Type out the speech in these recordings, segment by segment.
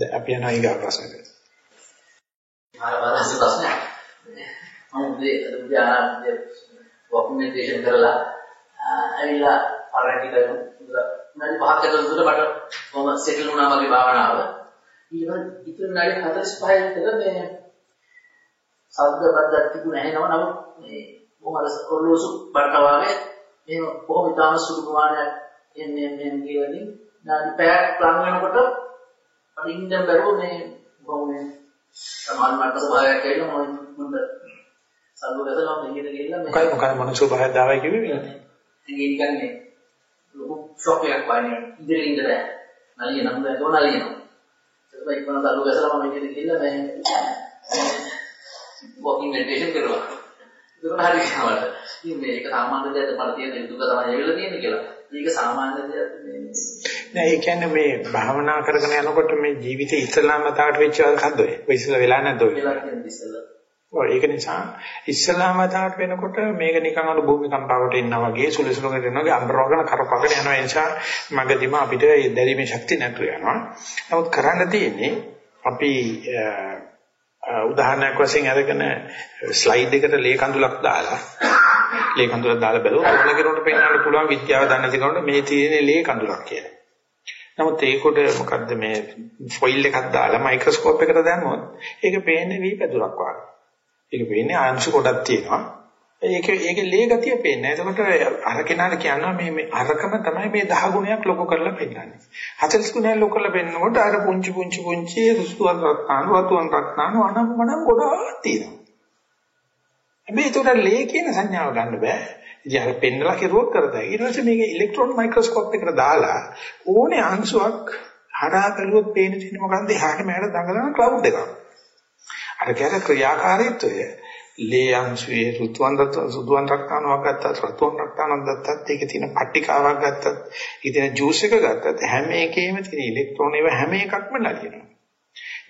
දැන් අපි යනවා ඊගා ප්‍රශ්නෙට. ආරවරස ප්‍රශ්නයක්. මම උදේ උදේ ආරම්භයේ ડોකියුමන්ටේෂන් කරලා ඇවිල්ලා පරණ ටික නැති පහක් අතර දුර මට කොහොම සෙටල් වුණා මගේ භාවනාව. ඊළඟ ඉතින් නැති 45 විතර මේ සද්ද බද්දක් තිබුණ නැහැනව නමුත් මේ මොහොත ඔරලෝසු බඩට වාගේ එහෙම කොහොම ඉතාම සුළු ප්‍රමාණයක් එන්නේ එන්නේ කියලානේ නාඩි පැයක් ලඟ වෙනකොට අදින්දම් බැලුව මේ කොහොමද සමාන මට ස්වභාවයක් ඇවිල්ලා මම මුන්ද සල්ලු ගසලා මෙහෙට ගිහිල්ලා මොකයි මොකයි මොන ස්වභාවයක් දාවයි කිව්වේ ඉතින් ඒ කියන්නේ ලොකු ෂොක් එකක් වයින් ඉදිරියෙන් ඉඳලා නලිය නම් දැන් නලියනවා ඒක ඉක්මන සල්ලු ගසලා මම මෙහෙට ගිහිල්ලා මම වොකින් මෙඩිටේෂන් කරුවා ඒක හරි කමකට ඉතින් මේක සාමාන්‍ය දෙයක් මට තියෙන දුක තමයි ඇවිල්ලා තියෙන්නේ කියලා. මේක සාමාන්‍ය දෙයක් මේ නෑ ඒ කියන්නේ මේ භාවනා කරගෙන යනකොට මේ ජීවිතේ ඉස්සලාම තාවට වෙච්ච එකක්ද ඔය? ඔය ඉස්සලා වෙලා නැද්ද ඔය? ඔය ඒක නිසා ඉස්සලාම තාවට වෙනකොට මේක නිකන් අර භූමිකම්පාවට එනවා වගේ සුළු සුළුකට එනවා වගේ අම්බරවගෙන කරපගෙන යනවා ඒ නිසා මගදීම අපිට දැරීමේ ශක්තිය නැතු වෙනවා. නමුත් කරන්න තියෙන්නේ අපි උදාහරණයක් වශයෙන් අරගෙන ස්ලයිඩ් එකට ලේ කඳුලක් දාලා ලේ කඳුලක් දාලා බලුවොත් ඕන කෙනෙකුට පෙන්වන්න පුළුවන් විද්‍යාව දන්න කෙනෙකුට මේ තියෙන ලේ කඳුලක් කියලා. නමුත් ඒකට මොකද්ද මේ ෆොයිල් එකක් දාලා මයික්‍රොස්කෝප් එකට දැම්මොත් ඒක පේන්නේ වී පැදුරක් වගේ. ඒක පේන්නේ අංශු කොටක් තියෙනවා. ඒක ඒකේ ලේ ගතිය පේන්නේ. එතකොට අර කෙනාට කියනවා මේ මේ අරකම තමයි මේ 10 ගුණයක් ලොකු කරලා පෙන්නන්නේ. 40 ගුණයක් ලොකු කරලා පෙන්නකොට අර පුංචි පුංචි පුංචි රුස්තුවන් රත්නාන වතුන් රත්නාන අනම්මනම් ගොඩාක් තියෙනවා. හැබැයි ඒකට ලේ කියන සංඥාව ගන්න බෑ. ඉතින් අර පෙන්නලා කෙරුවොත් කරදයි. ඊට පස්සේ මේක ඉලෙක්ට්‍රෝන මයික්‍රොස්කෝප් එකට දාලා ඕනේ අංශුවක් හරහා බැලුවොත් පේන තියෙන මොකන්ද එහාට මෙහාට දඟලන ක්ලවුඩ් එකක්. අර කියන ක්‍රියාකාරීත්වය ලේ අංශුවේ රුතුන් දත් සුදුන් රක්තානුවක් ගත්තත් රතුන් රක්තානුවක් ගත්තත් ඒකේ තියෙන පට්ටිකාවක් ගත්තත් ඉතින් ජූස් එක ගත්තත් හැම එකේම තියෙන ඉලෙක්ට්‍රෝන ඒවා හැම එකක්ම නලියනවා.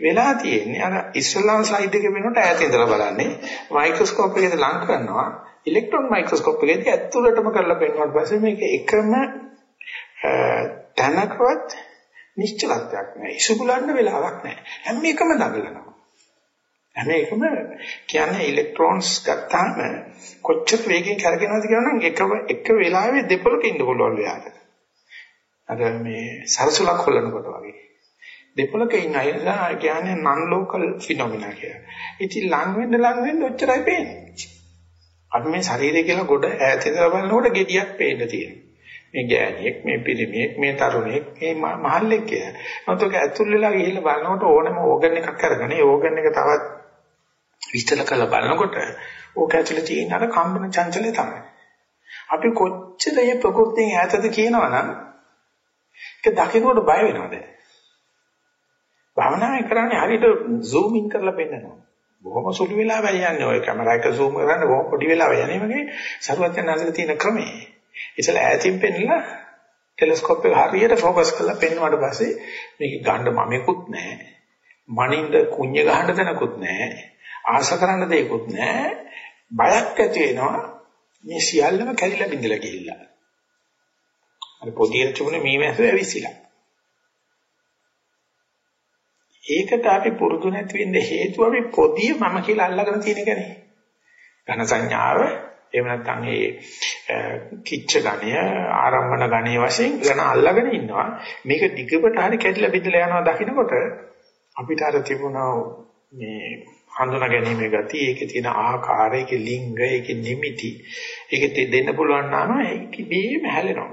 වෙලා තියෙන්නේ අර ඉස්ලාම් ස්ලයිඩ් එකේ වෙනකොට ඈත ඉඳලා බලන්නේ මයික්‍රොස්කෝප් එකේ ලං කරනවා ඉලෙක්ට්‍රෝන මයික්‍රොස්කෝප් එකේදී ඇතුළටම කරලා පෙන්වුවාට පස්සේ මේක එකම තැනකවත් නිශ්චලත්වයක් නැහැ. ඉසුබුලන්න වෙලාවක් නැහැ. හැම එකම දඟලනවා. හැම එකම කියන්නේ ඉලෙක්ට්‍රෝන්ස් ගත්තාම කොච්චර වේගෙන් කරගෙනවද කියනනම් එක එක වෙලාවෙ දෙපොලක ඉන්න පුළුවන් වෙලාවට. අර මේ සරසුලක් හොල්ලනකොට වගේ. දෙපොලක ඉන්න අය කියන්නේ non local phenomena කියලා. ඉතින් ලඟ වෙන්න ලඟ වෙන්න ඔච්චරයි පේන්නේ. අපි මේ ශරීරය කියලා ගොඩ ඈත ඉඳලා බලනකොට gediyak පේන්න තියෙනවා. මේ ගෑණියෙක් මේ පිරිමියෙක් මේ තරුණයෙක් මේ මහල්ලෙක් කියලා. නමුත් ඔක ඇතුල් වෙලා ගිහිල්ලා බලනකොට ඕනම ඕගන් එකක් අරගෙන ඒ ඕගන් එක තවත් විස්තර කරලා බලනකොට ඕක ඇතුලේ තියෙන අර කම්පන චංචලය තමයි. අපි කොච්චර මේ ප්‍රകൃතියෙන් ඈතද කියනවනම් ඒක දකිනකොට බය වෙනවද? භාවනාවේ කරන්නේ හරියට zoom in කරලා පෙන්නනවා. බොහොම සුළු වෙලාවයි යන්නේ ඔය කැමරා එක zoom කරන්න බොහොම පොඩි වෙලාවයි යන්නේ වගේ සරුවත්යන්ාසක තියෙන ක්‍රමය. ඉතල ඈතින් පෙන්නලා ටෙලස්කෝප් එක හරියට ફોකස් කරලා පෙන්වුවාට පස්සේ මේක ගන්න මමෙකුත් නැහැ. මනින්ද කුඤ්ඤ ගහන්න තැනකුත් නැහැ. ආස කරන්න දෙයක්වත් නැහැ. බයක් ඇති වෙනවා මේ සියල්ලම කැරිලා බිඳලා ගිහිල්ලා. අර පොදියේ තිබුණේ මේ මැස්ස ඇවිස්සিলা. ඒකට අපි පුරුදු නැති වෙන්න හේතුව අපි පොදිය මම කියලා අල්ලගෙන තියෙන එකනේ. ඝන සංඥාව එහෙම නැත්නම් ඒ කිච්ච ගණය ආරම්භන ගණය වශයෙන් ඝන අල්ලගෙන ඉන්නවා. මේක දිගට හරි කැඩිලා බිඳලා යනවා දකින්නකොට අපිට අර තිබුණා මේ හඳුනා ගැනීමේ ගතිය, ඒකේ තියෙන ආකාරය, ඒකේ ලිංග, ඒකේ නිමිති, ඒකේ දෙන්න පුළුවන් නම් ඒක බීම හැලෙනවා.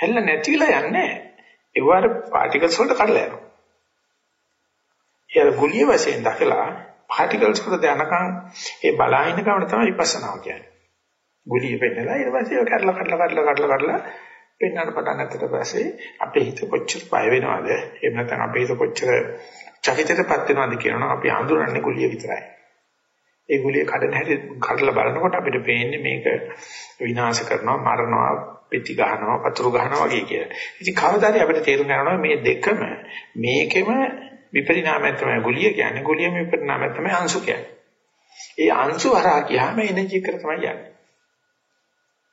හැල්ල නැතිලා යන්නේ. ඒවර පාටිකල්ස් වලට කඩලා යනවා. ඒ ගුලිය වශයෙන් දැකලා පාටිකල්ස් වලට දැනකන් ඒ බලාහින කවණ තමයි විපස්සනාව කියන්නේ. ගුලිය පෙන්නලා ඊට පස්සේ ඒක කඩලා කඩලා කඩලා කඩලා කඩලා පෙන්වන්න පටන් ගන්නට පස්සේ අපේ හිත කොච්චර පය වෙනවද? එහෙම නැත්නම් අපේ හිත කොච්චර චකිතයටපත් වෙනවද කියනවා අපි අඳුරන්නේ ගුලිය විතරයි. ඒ ගුලිය කඩන හැටි කඩලා බලනකොට අපිට පේන්නේ මේක විනාශ කරනවා, මරනවා, පෙති ගහනවා, පතුරු ගහනවා වගේ කියලා. ඉතින් කවදාද අපිට තේරුම් ගන්නවා මේ දෙකම මේකෙම විපරිණාමය තමයි ගුලිය කියන්නේ. ගුලියම විපරිණාමය තමයි අංශු කියන්නේ. ඒ අංශු හරහා ගියාම එනර්ජි එක තමයි යන්නේ.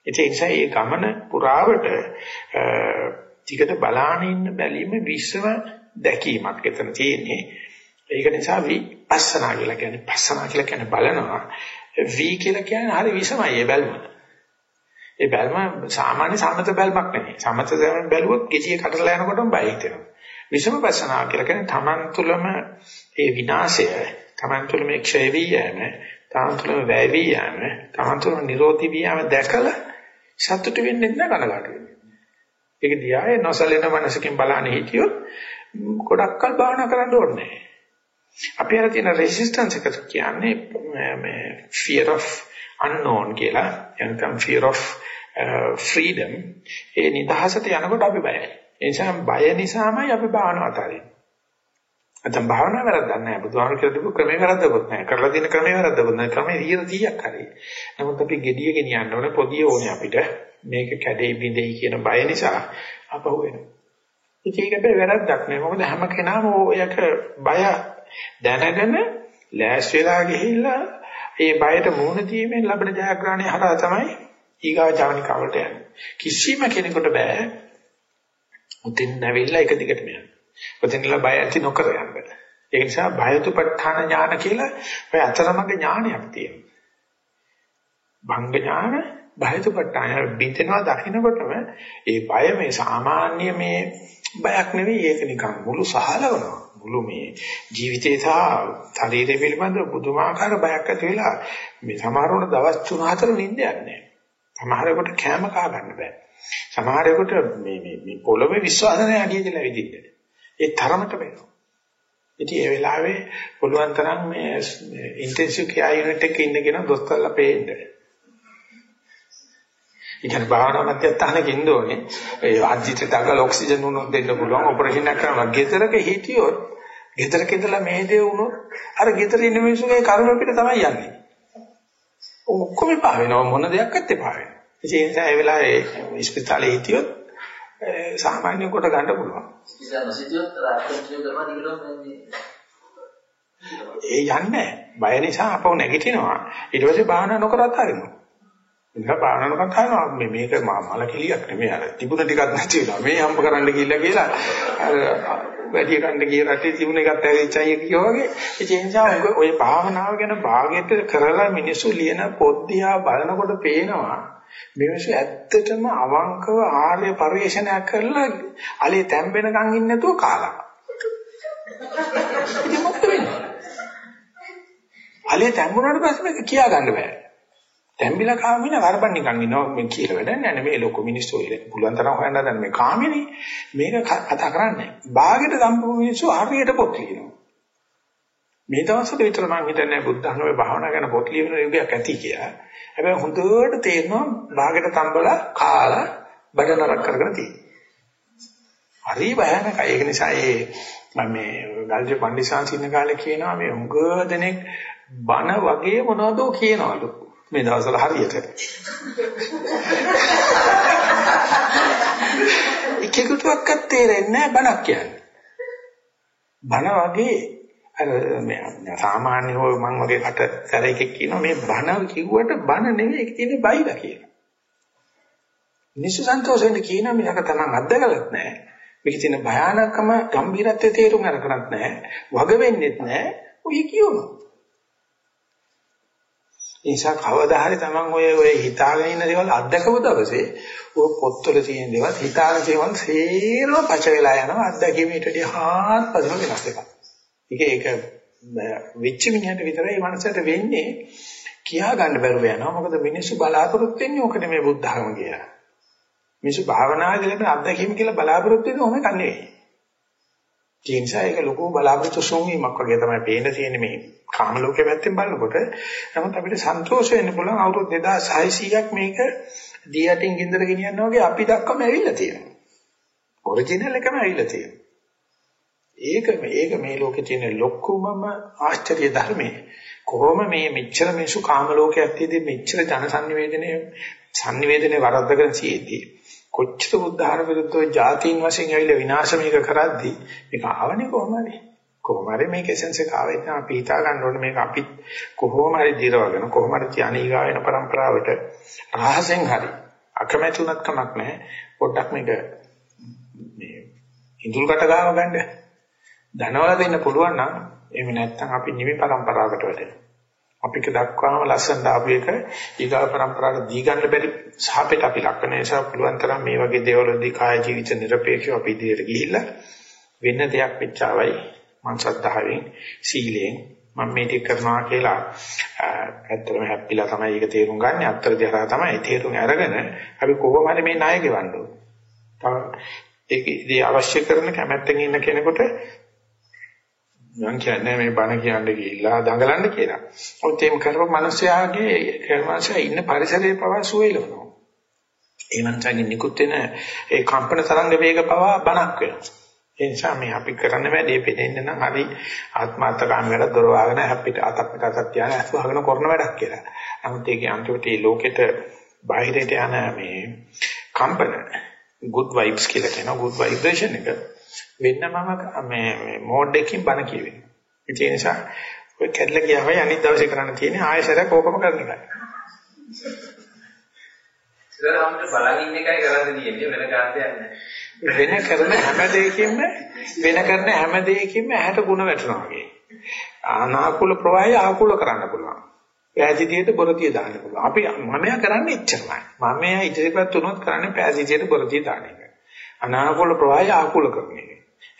ඒ නිසා මේ ගමන පුරාවට ටිකට බලාන ඉන්න බැලීම විශ්ව දැකීමක් එතන තියෙන්නේ. ඒක නිසා විපස්සනා කියලා කියන්නේ පස්සනා කියලා කියන්නේ බලනවා. වී කියලා කියන්නේ හරි විසමයි ඒ බැල්ම. ඒ බැල්ම සාමාන්‍ය සමත බැල්මක් නෙමෙයි. සමත බැල්ම බැලුවොත් ගෙඩිය කඩලා යනකොටම බය හිතෙනවා. විසම පස්සනා කියලා කියන්නේ Taman තුලම ඒ විනාශය, Taman තුලම ක්ෂය වී යෑම, Taman තුලම වැය වී යෑම, Taman තුලම නිරෝධී වී යෑම දැකලා සතුට වෙන්නේ නැහැ කනගාටු වෙන්නේ. ඒක දිහා නොසලෙන මනසකින් බලන්නේ හිටියොත් ගොඩක්කල් භාවනා කරන්න ඕනේ නැහැ. අපි අර තියෙන රෙසිස්ටන්ස් එක කියන්නේ මේ fear of unknown කියලා එනකම් fear of uh, freedom ඒ නිදහසට යනකොට අපි බයයි. ඒ නිසා බය නිසාමයි අපි භාවනාව අතාරින්නේ. නැත්නම් භාවනාව වැරද්දක් නැහැ. බුදුහාමුදුරු කියලා තිබු ක්‍රමේ වැරද්දකුත් නැහැ. කරලා තියෙන ක්‍රමේ වැරද්දකුත් නැහැ. ක්‍රමේ 100ක් හරි. නමුත් අපි gediye ගෙනියන්න ඕනේ පොදිය ඕනේ අපිට. මේක කැඩේ බිඳෙයි කියන බය නිසා අපහු වෙනවා. ඉතින් ඒක බෑ වැරද්දක් නෙවෙයි. මොකද හැම කෙනාම ඔයක බය දැනගෙන ලෑස් වෙලා ගිහිල්ලා ඒ බයට මුහුණ දීමෙන් ලැබෙන ජයග්‍රහණය හරහා තමයි ඊගා ජවනිකාවට යන්නේ. කිසිම කෙනෙකුට බෑ උතින් නැවිලා එක දිගටම යන්න. උතින්ලා බය ඇති නොකර යන්න. ඒ නිසා බයතුපත්ඨාන ඥාන කියලා ඔය අතරමඟ ඥානයක් තියෙනවා. භංග ඥාන බයතුපත්ඨාන බින්දනවා දකින්නකොටම ඒ බය මේ සාමාන්‍ය මේ බයක් නෙවෙයි ඒක නිකන් මුළු සහලවනවා. මුළු මේ ජීවිතේ සහ ශරීරය පිළිබඳ පුදුමාකාර බයක් ඇති වෙලා මේ සමහරවන දවස් 3-4 නිින්දයක් නැහැ. සමහරකට කැම කා ගන්න බෑ. සමහරකට මේ මේ මේ පොළොවේ විශ්වාසනය අඩිය කියලා විදිහට. ඒ තරමට වෙනවා. ඉතින් ඒ වෙලාවේ පුළුවන් තරම් මේ ඉන්ටෙන්සිව් කෙයාර් යුනිට් එකේ ඉන්න කෙනා දොස්තරලා පේන්න. ඉතින් භාවනා මධ්‍යස්ථානක ඉන්න ඕනේ. ඒ අජිත දඟල ඔක්සිජන් උනොත් දෙන්න පුළුවන් ඔපරේෂන් එකක් කරනවා. ගෙදරක හිටියොත් ගෙදරක ඉඳලා මේ දේ වුණොත් අර ගෙදර ඉන්න මිනිස්සුගේ කර්ම පිට තමයි යන්නේ. ඔක්කොම පා වෙනවා මොන දෙයක් ඇත්තේ පා වෙනවා. ඒ නිසා ඒ වෙලාවේ ඉස්පිතාලේ හිටියොත් සාමාන්‍ය කොට ගන්න පුළුවන්. ඒ යන්නේ බය නිසා අපව නැගිටිනවා. ඊට පස්සේ භාවනා නොකර අතාරිනවා. ඒක භාවනා නොකර අතාරිනවා. මේ මේක මල කිලියක් නෙමෙයි අර තිබුණ ටිකක් නැති වෙලා. මේ හම්බ කරන්න ගිහිල්ලා කියලා අර වැඩි කන්න ගිය රටේ තිබුණ එකත් ඇවිච්චයි කියෝ වගේ. ඒ නිසා ඔය භාවනාව ගැන භාගයට කරලා මිනිස්සු ලියන පොත් දිහා බලනකොට පේනවා මේවසු ඇත්තටම අවංකව ආර්ය පරිශ්‍රණයක් කරලා allele තැම්බෙනකන් ඉන්නේ නැතුව කාලා. ඉතින් මොකද වෙන්නේ? allele තැම්බුණාට පස්සේ මේක කියා ගන්න බෑ. තැම්බිලා කාමින වරබන් නිකන් ඉන්නවා මේ කියලා වැඩක් නෑ මේ ලොකු මිනිස්සු ඉල පුළුවන් තරම් හොයන්න හදන මේ කාමිනේ මේක කතා කරන්නේ. ਬਾගෙට සම්පූර්ණ මිනිස්සු හරියට පොත් ලියනවා. මේ දවස්වල විතර මම හිතන්නේ බුද්ධ ධර්මයේ භාවනා කරන පොත් ලියන යුගයක් ඇති කියලා. හැබැයි හොඳට තේරෙනවා භාගයට තම්බලා කාලා බඩ නරක කරගෙන තියෙනවා. හරි භයානකයි. ඒක නිසා ඒ මම මේ ගල්ජේ පණ්ඩිසාංශ ඉන්න කාලේ කියනවා මේ උඟ දෙනෙක් බන වගේ මොනවදෝ කියනවලු. මේ දවස්වල හරියට. එකෙකුටවත් තේරෙන්නේ නැහැ බණක් කියන්නේ. බන වගේ අර මේ සාමාන්‍ය හොය මං වගේ කට සැරයකෙක් කියනවා මේ බණ කිව්වට බණ නෙවෙයි ඒක තියෙන්නේ බයිලා කියලා. මිනිස්සු සන්තෝෂෙන් කියනවා මේක තමන් අත්දකලත් නැහැ. මේක තියෙන භයානකම ගැඹිරත්වයේ තේරුම් අරගෙනත් නැහැ. වග වෙන්නෙත් නැහැ. ඔය කියනවා. ඒ නිසා කවදා හරි තමන් ඔය ඔය හිතාගෙන ඉන්න දේවල් අත්දකපු දවසේ ඔය පොත්වල තියෙන දේවල් හිතාගෙන දේවල් සේරම පච වෙලා යනවා අත්දැකීමට වඩා හාත්පසම වෙනස් එකක්. ඒක ඒක වෙච්ච මිනිහට විතරයි මනසට වෙන්නේ කියා ගන්න බැරුව යනවා. මොකද මිනිස්සු බලාපොරොත්තු වෙන්නේ ඕක නෙමෙයි බුද්ධ ධර්ම කියලා. මිනිස්සු භාවනා කරන අත්දැකීම් කියලා බලාපොරොත්තු වෙන්නේ ඔහොම කන්නේ. ඒ නිසා ඒක ලොකු බලාපොරොත්තු සොම්වීමක් වගේ තමයි පේන්න තියෙන්නේ මේ කාම ලෝකයේ පැත්තෙන් බලනකොට. නමුත් අපිට සන්තෝෂ වෙන්න පුළුවන් අවුරුදු 2600ක් මේක දී යටින් ගින්දර ගෙනියනවා වගේ අපි දක්වම ඇවිල්ලා තියෙනවා. ඔරිජිනල් එකම ඇවිල්ලා තියෙනවා. ඒක මේක මේ ලෝකේ තියෙන ලොකුමම ආශ්චර්ය ධර්මයේ කොහොම මේ මෙච්චර මිනිසු කාම ලෝකයක් තියදී මෙච්චර ජන සංනිවේදනයේ සංනිවේදනයේ වරද්දගෙන සියදී කොච්චර බුද්ධහර විරුද්ධව ජාතීන් වශයෙන් ඇවිල්ලා විනාශ මේක කරද්දී මේක ආවනේ කොහොම හරි කොහොම හරි මේක එසෙන්ස් එක ආවෙත් නම් අපි හිතා ගන්න ඕනේ මේක අපි කොහොම හරි දිරවගෙන කොහොම හරි තියාන ඊගා වෙන પરම්පරාවට රහසෙන් හරි. අකමැති උනත් කමක් නැහැ. පොඩ්ඩක් මේක මේ ඉඳුල්කට ගාව ගන්න. ධනවල දෙන්න පුළුවන් නම් එහෙම නැත්නම් අපි නිමි પરම්පරාවකට වැටෙනවා. අපිට දක්වාම ලස්සනට ආපු එක ඊගා પરම්පරාවට දී ගන්න බැරි සාපේට අපි ලක්කන නිසා පුළුවන් තරම් මේ වගේ දේවල්දී කාය ජීවිත নিরপেক্ষව අපි ඉදිරියට ගිහිල්ලා වෙන දෙයක් පිටචාවයි මං සද්ධාවෙන් සීලයෙන් මම මේ ටික කරනවා කියලා ඇත්තටම හැප්පිලා තමයි ඒක තේරුම් ගන්න. අත්තර දිහා තමයි තේරුම් අරගෙන අපි කොහොම හරි මේ ණය ගෙවන්න ඕනේ. ඒක ඉතින් අවශ්‍ය කරන කැමැත්තෙන් ඉන්න කෙනෙකුට මං කියන්නේ මේ බණ කියන්න ගිහිල්ලා දඟලන්න කියලා. ඔත් එහෙම කරපු මිනිස්යාගේ කර්මංශය ඉන්න පරිසරයේ පවා සුවයලනවා. ඒ මනසකින් නිකුත් වෙන ඒ කම්පන තරංග වේග පවා බණක් වෙනවා. ඒ නිසා මේ අපි කරන්න වැඩේ පෙදෙන්න නම් හරි ආත්මාර්ථකාමී වැඩ දොර වහගෙන හැප්පිට අතක් පිට අතක් තියාගෙන අස් වහගෙන කරන වැඩක් කියලා. නමුත් ඒකේ අන්තිමට මේ ලෝකෙට බාහිරට යන මේ කම්පන good vibes කියලා කියනවා good vibration එක වෙන්නමම මේ මෝඩ් එකකින් බන කියවෙනවා. ඒ නිසා ඔය කැඩලා ගියාමයි අනිත් දවසේ කරන්න තියෙන්නේ ආයෙසරක් ඕකම කරන එකයි. ඉතින් බලන් ඉන්න එකයි කරන්න තියෙන්නේ වෙන කාර්යයක් නැහැ. වෙන කරන හැම දෙයකින්ම වෙන කරන හැම දෙයකින්ම ඇහැට ಗುಣ වැටෙනවා වගේ. අනාකූල ප්‍රවාහය ආකූල කරන්න පුළුවන්. පෑදීතියට බොරතිය දාන්න පුළුවන්. අපි මමයා කරන්නේ එච්චරමයි. මමයා ඉදිරියට තුනොත් කරන්නේ පෑදීතියට බොරතිය දාන එක. අනාකූල ප්‍රවාහය ආකූල කරන එක.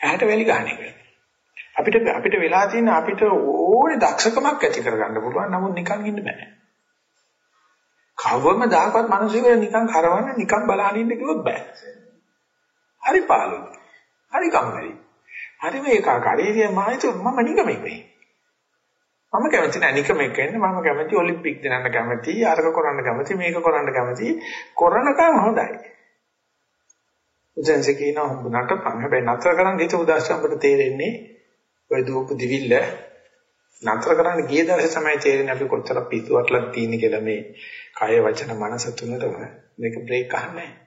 ඇහැට වැලි ගන්න එක. අපිට අපිට වෙලා තියෙන අපිට ඕනේ දක්ෂකමක් ඇති කරගන්න පුළුවන්. නමුත් නිකන් ඉන්න බෑ. කවවම දායකවත් මිනිස්සුන්ට නිකන් කරවන්න නිකන් බලහන් ඉන්න කිව්වොත් බෑ. හරි පාළුයි. හරි කම්මැලි. හරි මේකාකාරී මම හිතුව මම නිකමෙක් වෙයි. මම කැමති නැහැ නිකමෙක් වෙන්න මම කැමති ඔලිම්පික් දෙන්න කැමති අරක කරන්න කැමති මේක කරන්න කැමති කරනකම් හොඳයි. උදැන්සේ කියනවා හම්බ නටපන් හැබැයි නතර කරන් හිත උදාස්ස අපිට තේරෙන්නේ ඔය දූප දිවිල්ල. නතර කරන්න ගිය දවසේ තමයි තේරෙන්නේ අපි කොච්චර පිටුවටලා තියෙන කියලා මේ කය වචන මනස තුනටම. මේක බ්‍රේක් අහන්නේ. නැහැ.